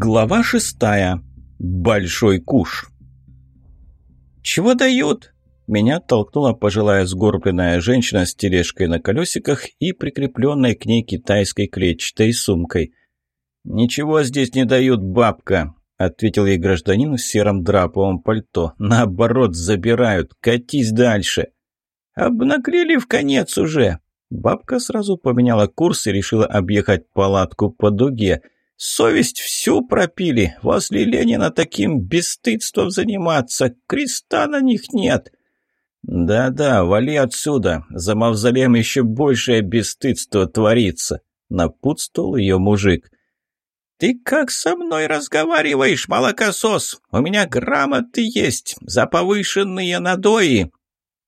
Глава шестая. Большой куш. «Чего дают?» Меня толкнула пожилая сгорбленная женщина с тележкой на колесиках и прикрепленной к ней китайской клетчатой сумкой. «Ничего здесь не дают, бабка», — ответил ей гражданин в сером драповом пальто. «Наоборот, забирают. Катись дальше». «Обнаглели в конец уже». Бабка сразу поменяла курс и решила объехать палатку по дуге — Совесть всю пропили. Возле Ленина таким бесстыдством заниматься. Креста на них нет. Да-да, вали отсюда. За мавзолеем еще большее бесстыдство творится. Напутствовал ее мужик. «Ты как со мной разговариваешь, молокосос? У меня грамоты есть за повышенные надои!»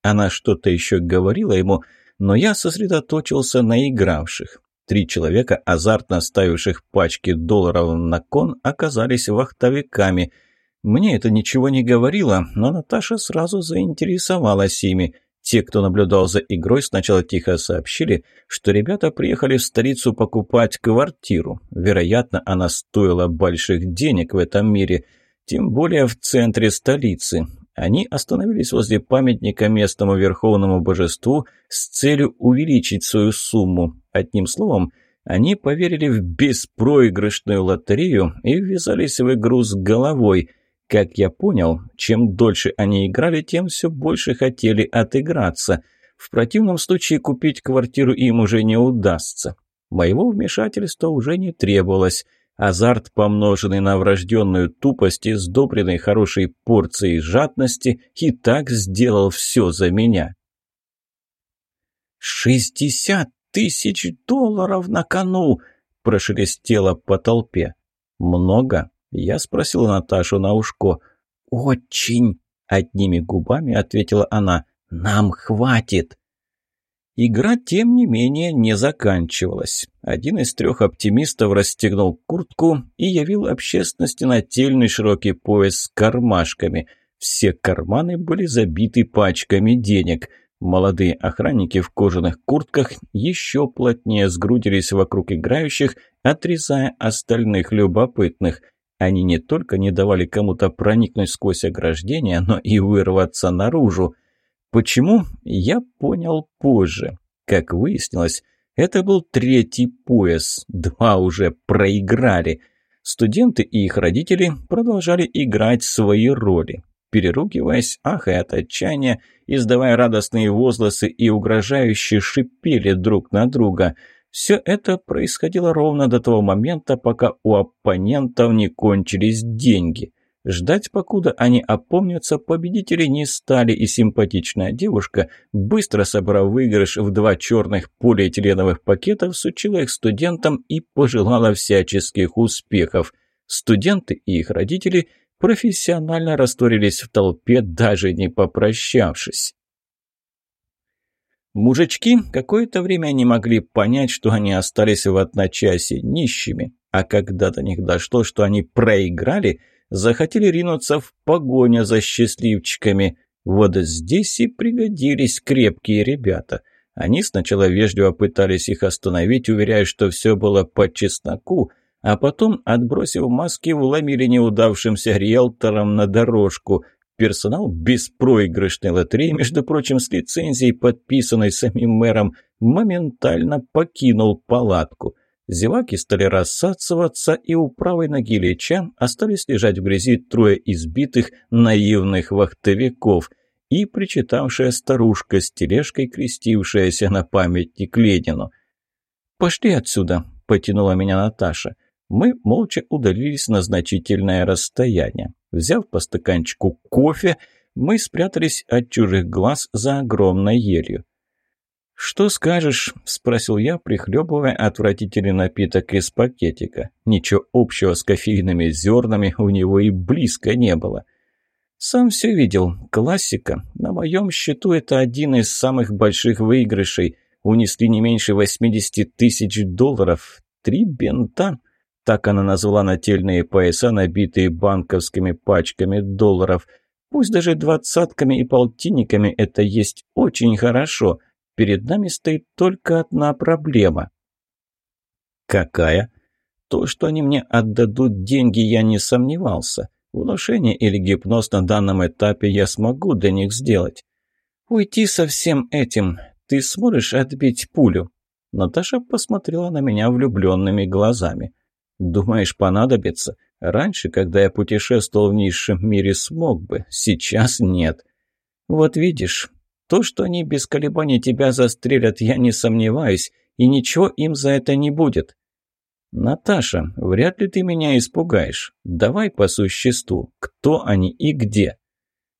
Она что-то еще говорила ему, но я сосредоточился на игравших. Три человека, азартно ставивших пачки долларов на кон, оказались вахтовиками. Мне это ничего не говорило, но Наташа сразу заинтересовалась ими. Те, кто наблюдал за игрой, сначала тихо сообщили, что ребята приехали в столицу покупать квартиру. Вероятно, она стоила больших денег в этом мире, тем более в центре столицы. Они остановились возле памятника местному верховному божеству с целью увеличить свою сумму. Одним словом, они поверили в беспроигрышную лотерею и ввязались в игру с головой. Как я понял, чем дольше они играли, тем все больше хотели отыграться. В противном случае купить квартиру им уже не удастся. Моего вмешательства уже не требовалось. Азарт, помноженный на врожденную тупость и сдобренный хорошей порцией жадности, и так сделал все за меня. «Шестьдесят тысяч долларов на кону!» – прошелестело по толпе. «Много?» – я спросил Наташу на ушко. «Очень!» – одними губами ответила она. «Нам хватит!» Игра, тем не менее, не заканчивалась. Один из трех оптимистов расстегнул куртку и явил общественности нательный широкий пояс с кармашками. Все карманы были забиты пачками денег. Молодые охранники в кожаных куртках еще плотнее сгрудились вокруг играющих, отрезая остальных любопытных. Они не только не давали кому-то проникнуть сквозь ограждение, но и вырваться наружу. Почему, я понял позже. Как выяснилось, это был третий пояс, два уже проиграли. Студенты и их родители продолжали играть свои роли переругиваясь, ахая от отчаяния, издавая радостные возгласы и угрожающе шипели друг на друга. Все это происходило ровно до того момента, пока у оппонентов не кончились деньги. Ждать, покуда они опомнятся, победители не стали, и симпатичная девушка, быстро собрав выигрыш в два черных полиэтиленовых пакета, всучила их студентам и пожелала всяческих успехов. Студенты и их родители – профессионально растворились в толпе, даже не попрощавшись. Мужички какое-то время не могли понять, что они остались в одночасье нищими, а когда до них дошло, что они проиграли, захотели ринуться в погоню за счастливчиками. Вот здесь и пригодились крепкие ребята. Они сначала вежливо пытались их остановить, уверяя, что все было по чесноку, а потом, отбросив маски, вломили неудавшимся риэлторам на дорожку. Персонал беспроигрышной лотереи, между прочим, с лицензией, подписанной самим мэром, моментально покинул палатку. Зеваки стали рассасываться, и у правой ноги Леча остались лежать в грязи трое избитых наивных вахтовиков и причитавшая старушка с тележкой, крестившаяся на памятник Ленину. «Пошли отсюда», — потянула меня Наташа. Мы молча удалились на значительное расстояние. Взяв по стаканчику кофе, мы спрятались от чужих глаз за огромной елью. «Что скажешь?» – спросил я, прихлебывая отвратительный напиток из пакетика. Ничего общего с кофейными зернами у него и близко не было. Сам все видел. Классика. На моем счету это один из самых больших выигрышей. Унесли не меньше 80 тысяч долларов. Три бента. Так она назвала нательные пояса, набитые банковскими пачками долларов. Пусть даже двадцатками и полтинниками это есть очень хорошо. Перед нами стоит только одна проблема. Какая? То, что они мне отдадут деньги, я не сомневался. Внушение или гипноз на данном этапе я смогу для них сделать. Уйти со всем этим. Ты сможешь отбить пулю?» Наташа посмотрела на меня влюбленными глазами. «Думаешь, понадобится? Раньше, когда я путешествовал в низшем мире, смог бы. Сейчас нет. Вот видишь, то, что они без колебаний тебя застрелят, я не сомневаюсь, и ничего им за это не будет. «Наташа, вряд ли ты меня испугаешь. Давай по существу. Кто они и где?»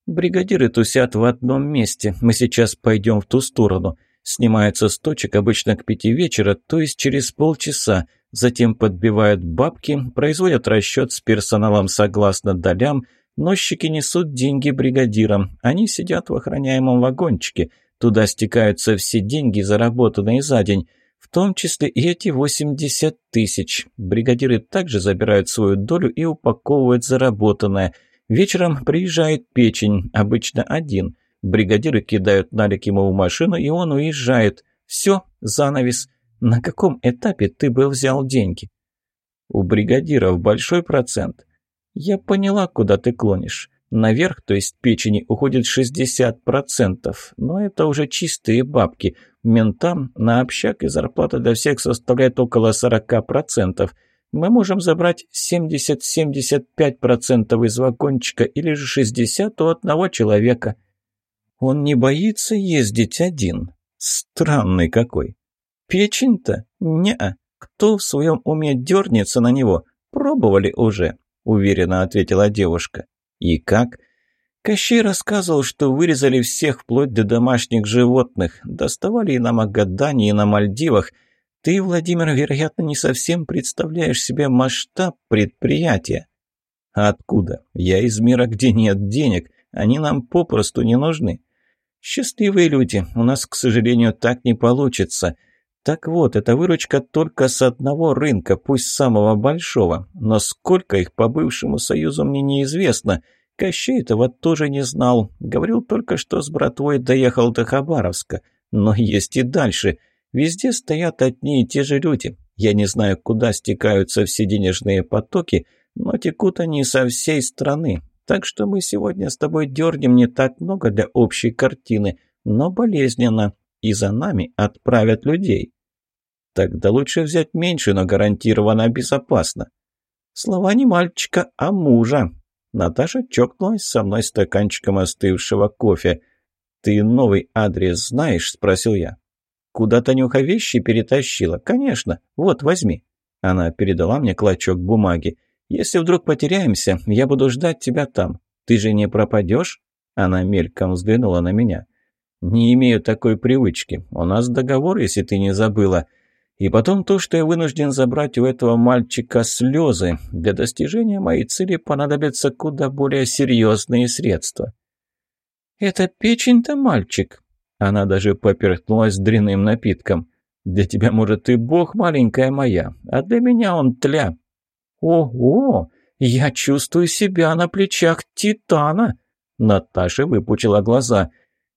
«Бригадиры тусят в одном месте. Мы сейчас пойдем в ту сторону. Снимаются с точек обычно к пяти вечера, то есть через полчаса. Затем подбивают бабки, производят расчет с персоналом согласно долям. Носчики несут деньги бригадирам. Они сидят в охраняемом вагончике. Туда стекаются все деньги, заработанные за день» в том числе и эти 80 тысяч. Бригадиры также забирают свою долю и упаковывают заработанное. Вечером приезжает печень, обычно один. Бригадиры кидают налик ему в машину, и он уезжает. Все, занавес. На каком этапе ты бы взял деньги? У бригадиров большой процент. Я поняла, куда ты клонишь. Наверх, то есть печени, уходит 60%, но это уже чистые бабки. Ментам на общак и зарплата для всех составляет около 40%. Мы можем забрать 70-75% из вагончика или же 60% у одного человека. Он не боится ездить один. Странный какой. Печень-то? Не-а. Кто в своем уме дернется на него? Пробовали уже, уверенно ответила девушка. И как? Кощей рассказывал, что вырезали всех вплоть до домашних животных, доставали и на Магадане, и на Мальдивах. Ты, Владимир, вероятно, не совсем представляешь себе масштаб предприятия. Откуда? Я из мира, где нет денег. Они нам попросту не нужны. Счастливые люди, у нас, к сожалению, так не получится. Так вот, эта выручка только с одного рынка, пусть самого большого. Но сколько их по бывшему союзу мне неизвестно. Кощей этого тоже не знал. Говорил только, что с братвой доехал до Хабаровска. Но есть и дальше. Везде стоят одни и те же люди. Я не знаю, куда стекаются все денежные потоки, но текут они со всей страны. Так что мы сегодня с тобой дернем не так много для общей картины, но болезненно и за нами отправят людей. Тогда лучше взять меньше, но гарантированно безопасно. Слова не мальчика, а мужа. Наташа чокнулась со мной стаканчиком остывшего кофе. «Ты новый адрес знаешь?» – спросил я. «Куда Танюха вещи перетащила?» «Конечно. Вот, возьми». Она передала мне клочок бумаги. «Если вдруг потеряемся, я буду ждать тебя там. Ты же не пропадешь?» Она мельком взглянула на меня. «Не имею такой привычки. У нас договор, если ты не забыла. И потом то, что я вынужден забрать у этого мальчика слезы. Для достижения моей цели понадобятся куда более серьезные средства». «Это печень-то, мальчик?» Она даже поперхнулась дрянным напитком. «Для тебя, может, и бог, маленькая моя, а для меня он тля». «Ого! Я чувствую себя на плечах Титана!» Наташа выпучила глаза.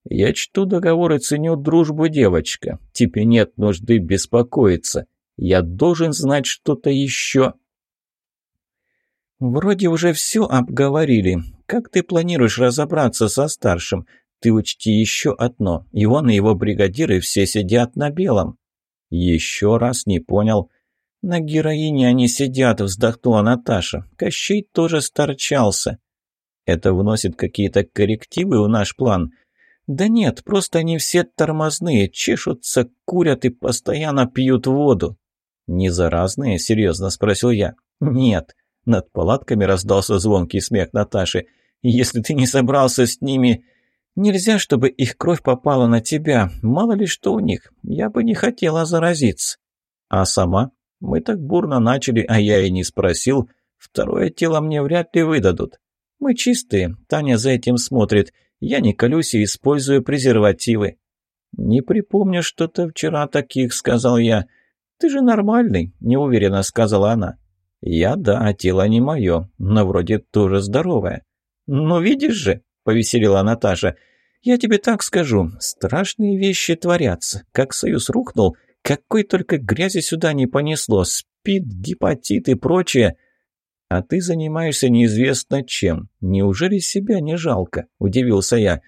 «Я чту договор и ценю дружбу, девочка. Тебе нет нужды беспокоиться. Я должен знать что-то еще». «Вроде уже все обговорили. Как ты планируешь разобраться со старшим? Ты учти еще одно. И он, и его бригадиры все сидят на белом». «Еще раз не понял». «На героине они сидят», — вздохнула Наташа. «Кощей тоже сторчался». «Это вносит какие-то коррективы в наш план?» «Да нет, просто они все тормозные, чешутся, курят и постоянно пьют воду». «Не заразные?» — серьезно спросил я. «Нет». Над палатками раздался звонкий смех Наташи. «Если ты не собрался с ними...» «Нельзя, чтобы их кровь попала на тебя. Мало ли что у них. Я бы не хотела заразиться». «А сама?» «Мы так бурно начали, а я и не спросил. Второе тело мне вряд ли выдадут. Мы чистые. Таня за этим смотрит. Я не колюсь и использую презервативы». «Не припомню что-то вчера таких», — сказал я. «Ты же нормальный», — неуверенно сказала она. «Я да, а тело не мое, но вроде тоже здоровое». «Ну, видишь же», — повеселила Наташа, — «я тебе так скажу, страшные вещи творятся. Как союз рухнул, Какой только грязи сюда не понесло. Спид, гепатит и прочее. А ты занимаешься неизвестно чем. Неужели себя не жалко? Удивился я.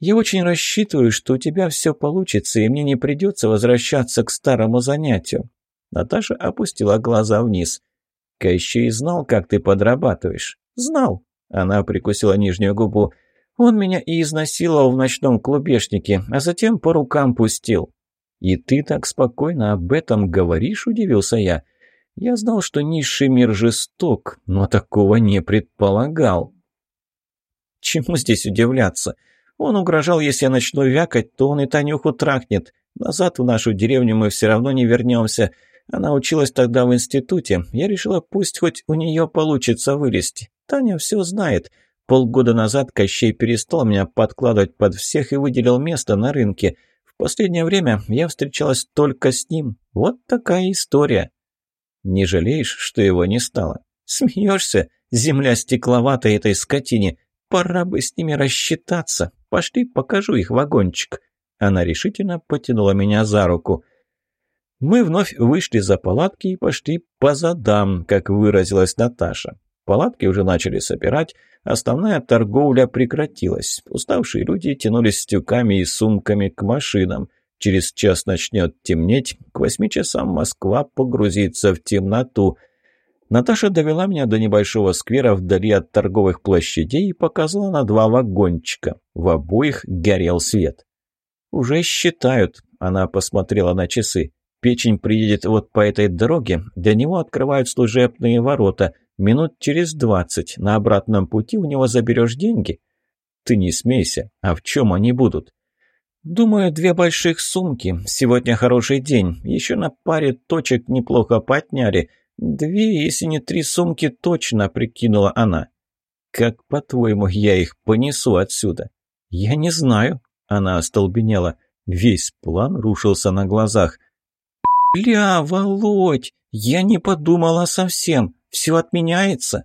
Я очень рассчитываю, что у тебя все получится, и мне не придется возвращаться к старому занятию. Наташа опустила глаза вниз. Кощей знал, как ты подрабатываешь. Знал. Она прикусила нижнюю губу. Он меня и изнасиловал в ночном клубешнике, а затем по рукам пустил. «И ты так спокойно об этом говоришь?» – удивился я. «Я знал, что низший мир жесток, но такого не предполагал». «Чему здесь удивляться? Он угрожал, если я начну вякать, то он и Танюху трахнет. Назад в нашу деревню мы все равно не вернемся. Она училась тогда в институте. Я решила, пусть хоть у нее получится вылезти. Таня все знает. Полгода назад Кощей перестал меня подкладывать под всех и выделил место на рынке. В последнее время я встречалась только с ним. Вот такая история. Не жалеешь, что его не стало? Смеешься? Земля стекловатая этой скотине. Пора бы с ними рассчитаться. Пошли, покажу их вагончик. Она решительно потянула меня за руку. Мы вновь вышли за палатки и пошли по задам, как выразилась Наташа. Палатки уже начали собирать, основная торговля прекратилась. Уставшие люди тянулись с тюками и сумками к машинам. Через час начнет темнеть, к восьми часам Москва погрузится в темноту. Наташа довела меня до небольшого сквера вдали от торговых площадей и показала на два вагончика. В обоих горел свет. «Уже считают», — она посмотрела на часы. Печень приедет вот по этой дороге, для него открывают служебные ворота. Минут через двадцать на обратном пути у него заберешь деньги. Ты не смейся, а в чем они будут? Думаю, две больших сумки. Сегодня хороший день. Еще на паре точек неплохо подняли. Две, если не три сумки точно, прикинула она. Как, по-твоему, я их понесу отсюда? Я не знаю. Она остолбенела. Весь план рушился на глазах. «Ля, Володь, я не подумала совсем. Все отменяется?»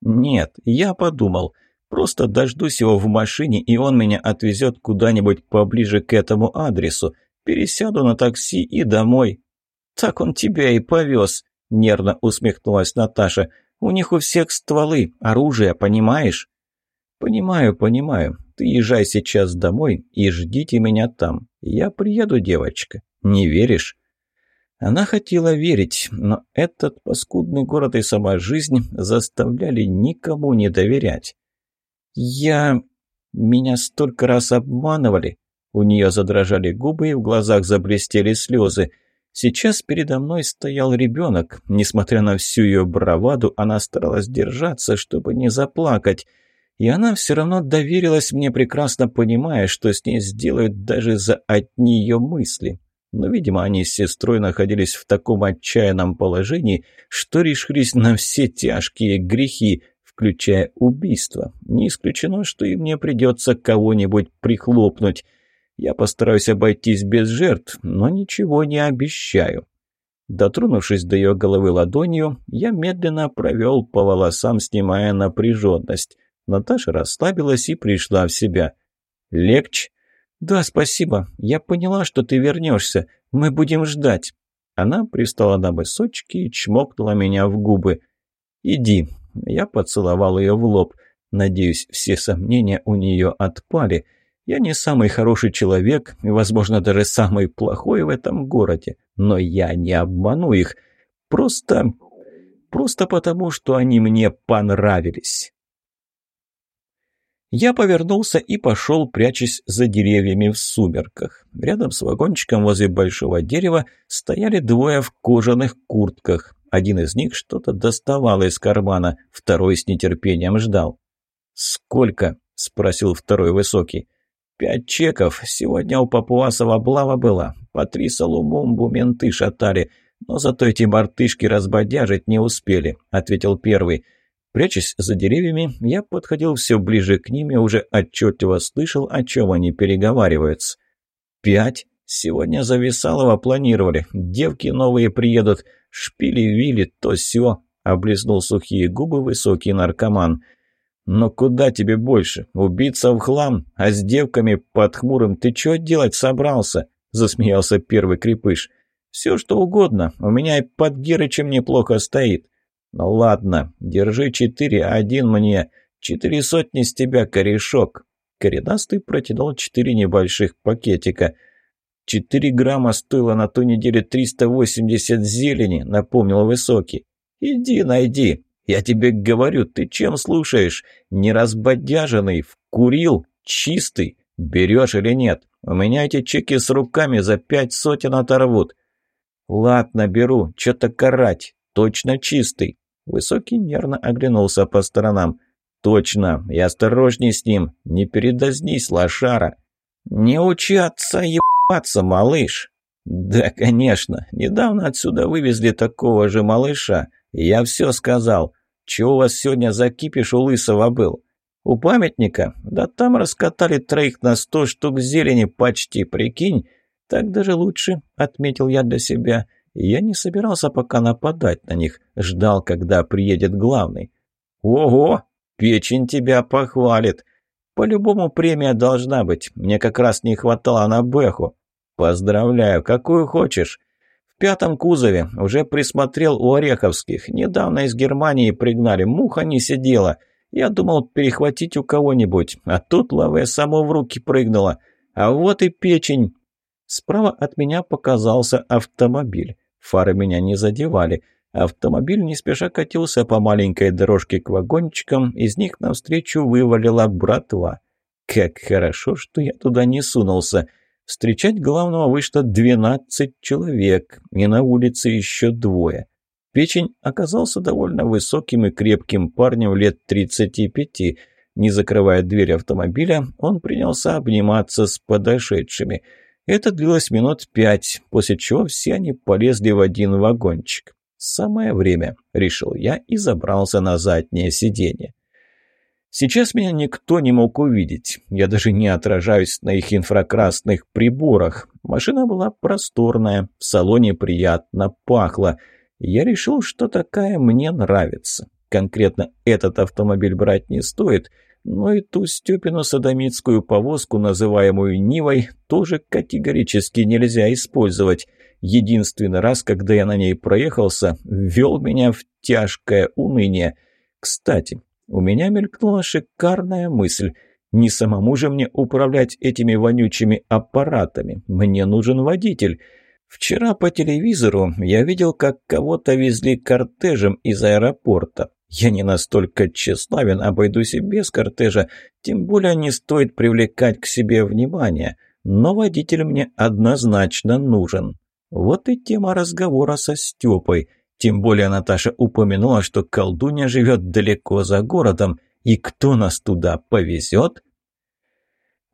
«Нет, я подумал. Просто дождусь его в машине, и он меня отвезет куда-нибудь поближе к этому адресу. Пересяду на такси и домой». «Так он тебя и повез», — нервно усмехнулась Наташа. «У них у всех стволы, оружие, понимаешь?» «Понимаю, понимаю. Ты езжай сейчас домой и ждите меня там. Я приеду, девочка. Не веришь?» Она хотела верить, но этот паскудный город и сама жизнь заставляли никому не доверять. «Я... меня столько раз обманывали!» У нее задрожали губы и в глазах заблестели слезы. Сейчас передо мной стоял ребенок. Несмотря на всю ее браваду, она старалась держаться, чтобы не заплакать. И она все равно доверилась мне, прекрасно понимая, что с ней сделают даже за одни ее мысли но, видимо, они с сестрой находились в таком отчаянном положении, что решились на все тяжкие грехи, включая убийство. Не исключено, что и мне придется кого-нибудь прихлопнуть. Я постараюсь обойтись без жертв, но ничего не обещаю. Дотронувшись до ее головы ладонью, я медленно провел по волосам, снимая напряженность. Наташа расслабилась и пришла в себя. «Легче?» «Да, спасибо. Я поняла, что ты вернешься. Мы будем ждать». Она пристала на высочки и чмокнула меня в губы. «Иди». Я поцеловал ее в лоб. Надеюсь, все сомнения у нее отпали. Я не самый хороший человек, и, возможно, даже самый плохой в этом городе. Но я не обману их. Просто... Просто потому, что они мне понравились. Я повернулся и пошел, прячась за деревьями в сумерках. Рядом с вагончиком возле большого дерева стояли двое в кожаных куртках. Один из них что-то доставал из кармана, второй с нетерпением ждал. «Сколько?» – спросил второй высокий. «Пять чеков. Сегодня у Папуасова облава была. По три солумумбу менты шатали. Но зато эти мартышки разбодяжить не успели», – ответил первый. Прячась за деревьями, я подходил все ближе к ним и уже отчетливо слышал, о чем они переговариваются. «Пять? Сегодня за Весалова планировали. Девки новые приедут. Шпили-вили, то все. облизнул сухие губы высокий наркоман. «Но куда тебе больше? Убиться в хлам? А с девками под хмурым ты что делать собрался?» – засмеялся первый крепыш. Все что угодно, у меня и под Герычем неплохо стоит. Ну ладно, держи четыре, один мне. Четыре сотни с тебя, корешок. Коренастый протянул четыре небольших пакетика. «Четыре грамма стоило на той неделе 380 зелени», — напомнил Высокий. «Иди найди. Я тебе говорю, ты чем слушаешь? Не разбодяженный, вкурил, чистый. Берешь или нет? У меня эти чеки с руками за пять сотен оторвут». «Ладно, беру. Чё-то карать. Точно чистый». Высокий нервно оглянулся по сторонам. «Точно, и осторожней с ним, не передознись, лошара!» «Не учи отца ебаться, малыш!» «Да, конечно, недавно отсюда вывезли такого же малыша. Я все сказал. Чего у вас сегодня за кипиш у Лысого был?» «У памятника? Да там раскатали троих на сто штук зелени почти, прикинь?» «Так даже лучше», — отметил я для себя. Я не собирался пока нападать на них, ждал, когда приедет главный. «Ого!» Печень тебя похвалит. По-любому премия должна быть. Мне как раз не хватало на Бэху. Поздравляю, какую хочешь. В пятом кузове. Уже присмотрел у Ореховских. Недавно из Германии пригнали. Муха не сидела. Я думал перехватить у кого-нибудь. А тут лаве само в руки прыгнула. А вот и печень. Справа от меня показался автомобиль. Фары меня не задевали. Автомобиль не спеша катился по маленькой дорожке к вагончикам, из них навстречу вывалила братва. Как хорошо, что я туда не сунулся. Встречать главного вышло двенадцать человек, и на улице еще двое. Печень оказался довольно высоким и крепким парнем лет тридцати пяти. Не закрывая дверь автомобиля, он принялся обниматься с подошедшими. Это длилось минут пять, после чего все они полезли в один вагончик. «Самое время», — решил я и забрался на заднее сиденье. Сейчас меня никто не мог увидеть. Я даже не отражаюсь на их инфракрасных приборах. Машина была просторная, в салоне приятно пахло. Я решил, что такая мне нравится. Конкретно этот автомобиль брать не стоит, но и ту Степину садомитскую повозку, называемую Нивой, тоже категорически нельзя использовать. Единственный раз, когда я на ней проехался, ввел меня в тяжкое уныние. Кстати, у меня мелькнула шикарная мысль. Не самому же мне управлять этими вонючими аппаратами. Мне нужен водитель. Вчера по телевизору я видел, как кого-то везли кортежем из аэропорта. Я не настолько тщеславен, обойдусь и без кортежа, тем более не стоит привлекать к себе внимание. Но водитель мне однозначно нужен. Вот и тема разговора со Степой. Тем более Наташа упомянула, что колдунья живет далеко за городом. И кто нас туда повезет?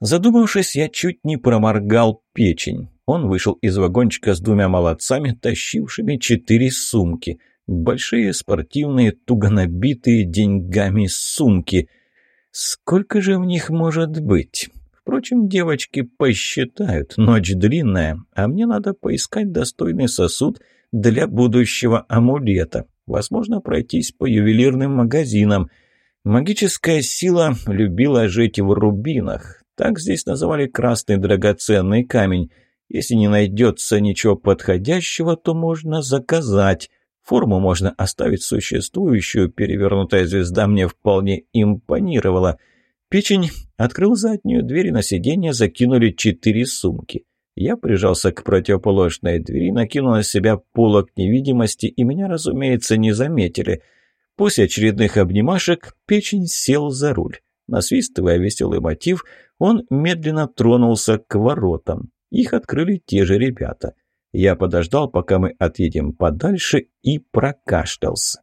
Задумавшись, я чуть не проморгал печень. Он вышел из вагончика с двумя молодцами, тащившими четыре сумки. Большие, спортивные, туго набитые деньгами сумки. Сколько же в них может быть? Впрочем, девочки посчитают, ночь длинная, а мне надо поискать достойный сосуд для будущего амулета. Возможно, пройтись по ювелирным магазинам. Магическая сила любила жить в рубинах. Так здесь называли красный драгоценный камень. Если не найдется ничего подходящего, то можно заказать. Форму можно оставить существующую, перевернутая звезда мне вполне импонировала – Печень открыл заднюю дверь, и на сиденье закинули четыре сумки. Я прижался к противоположной двери, накинул на себя полок невидимости, и меня, разумеется, не заметили. После очередных обнимашек печень сел за руль. Насвистывая веселый мотив, он медленно тронулся к воротам. Их открыли те же ребята. Я подождал, пока мы отъедем подальше, и прокашлялся.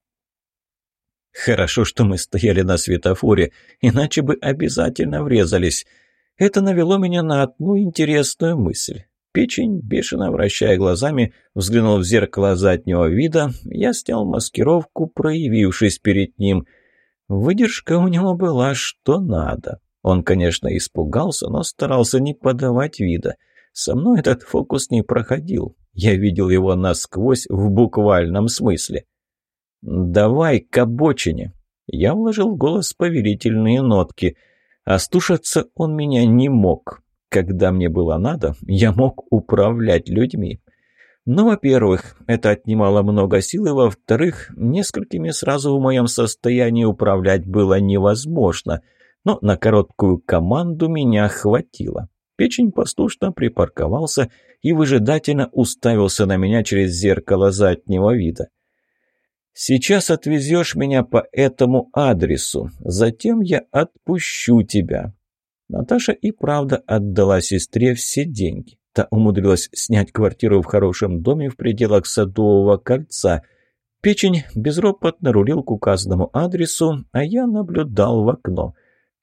Хорошо, что мы стояли на светофоре, иначе бы обязательно врезались. Это навело меня на одну интересную мысль. Печень, бешено вращая глазами, взглянул в зеркало заднего вида. Я снял маскировку, проявившись перед ним. Выдержка у него была что надо. Он, конечно, испугался, но старался не подавать вида. Со мной этот фокус не проходил. Я видел его насквозь в буквальном смысле. «Давай к обочине!» Я вложил в голос повелительные нотки. Остушаться он меня не мог. Когда мне было надо, я мог управлять людьми. Но, во-первых, это отнимало много сил, и, во-вторых, несколькими сразу в моем состоянии управлять было невозможно. Но на короткую команду меня хватило. Печень послушно припарковался и выжидательно уставился на меня через зеркало заднего вида. «Сейчас отвезешь меня по этому адресу, затем я отпущу тебя». Наташа и правда отдала сестре все деньги. Та умудрилась снять квартиру в хорошем доме в пределах Садового кольца. Печень безропотно рулил к указанному адресу, а я наблюдал в окно.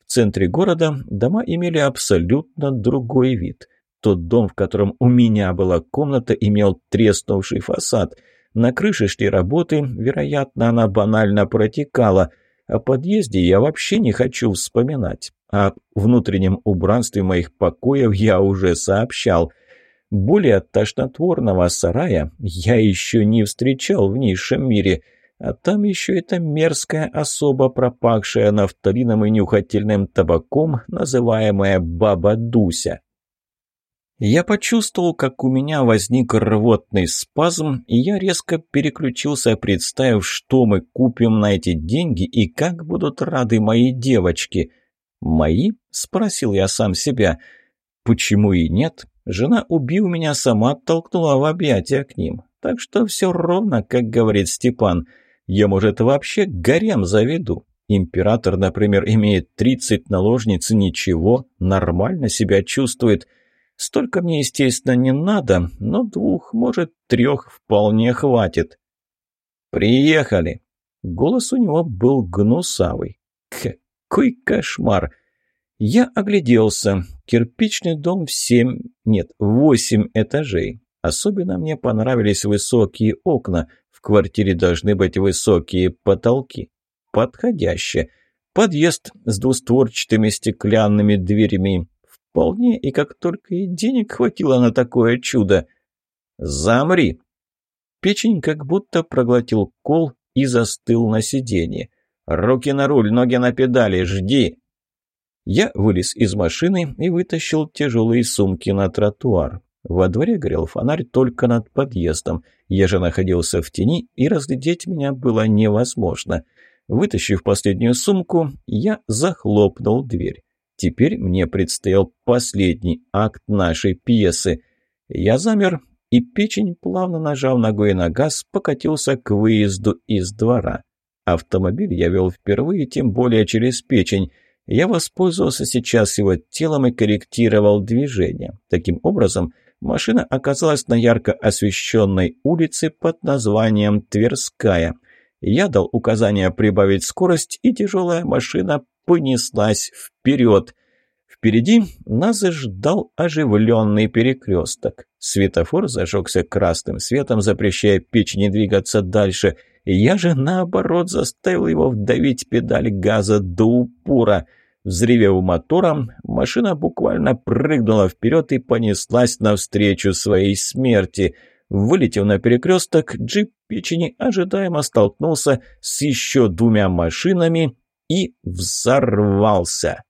В центре города дома имели абсолютно другой вид. Тот дом, в котором у меня была комната, имел треснувший фасад. На крыше шли работы, вероятно, она банально протекала. О подъезде я вообще не хочу вспоминать. О внутреннем убранстве моих покоев я уже сообщал. Более тошнотворного сарая я еще не встречал в низшем мире. А там еще эта мерзкая особа, пропахшая нафталином и нюхательным табаком, называемая Баба Дуся. Я почувствовал, как у меня возник рвотный спазм, и я резко переключился, представив, что мы купим на эти деньги и как будут рады мои девочки. «Мои?» – спросил я сам себя. «Почему и нет?» Жена, убив меня, сама толкнула в объятия к ним. Так что все ровно, как говорит Степан. Я, может, вообще гарем заведу. Император, например, имеет 30 наложниц, ничего, нормально себя чувствует. Столько мне, естественно, не надо, но двух, может, трех вполне хватит. «Приехали!» Голос у него был гнусавый. «Какой кошмар!» Я огляделся. Кирпичный дом в семь, нет, восемь этажей. Особенно мне понравились высокие окна. В квартире должны быть высокие потолки. Подходяще. Подъезд с двустворчатыми стеклянными дверями. Вполне, и как только и денег хватило на такое чудо. «Замри!» Печень как будто проглотил кол и застыл на сиденье. «Руки на руль, ноги на педали, жди!» Я вылез из машины и вытащил тяжелые сумки на тротуар. Во дворе горел фонарь только над подъездом. Я же находился в тени, и разглядеть меня было невозможно. Вытащив последнюю сумку, я захлопнул дверь. Теперь мне предстоял последний акт нашей пьесы. Я замер, и печень, плавно нажав ногой на газ, покатился к выезду из двора. Автомобиль я вел впервые, тем более через печень. Я воспользовался сейчас его телом и корректировал движение. Таким образом, машина оказалась на ярко освещенной улице под названием Тверская. Я дал указание прибавить скорость, и тяжелая машина понеслась вперед. Впереди нас ждал оживленный перекресток. Светофор зажегся красным светом, запрещая печени двигаться дальше. Я же, наоборот, заставил его вдавить педаль газа до упора – Взревев мотором, машина буквально прыгнула вперед и понеслась навстречу своей смерти. Вылетев на перекресток, джип печени ожидаемо столкнулся с еще двумя машинами и взорвался.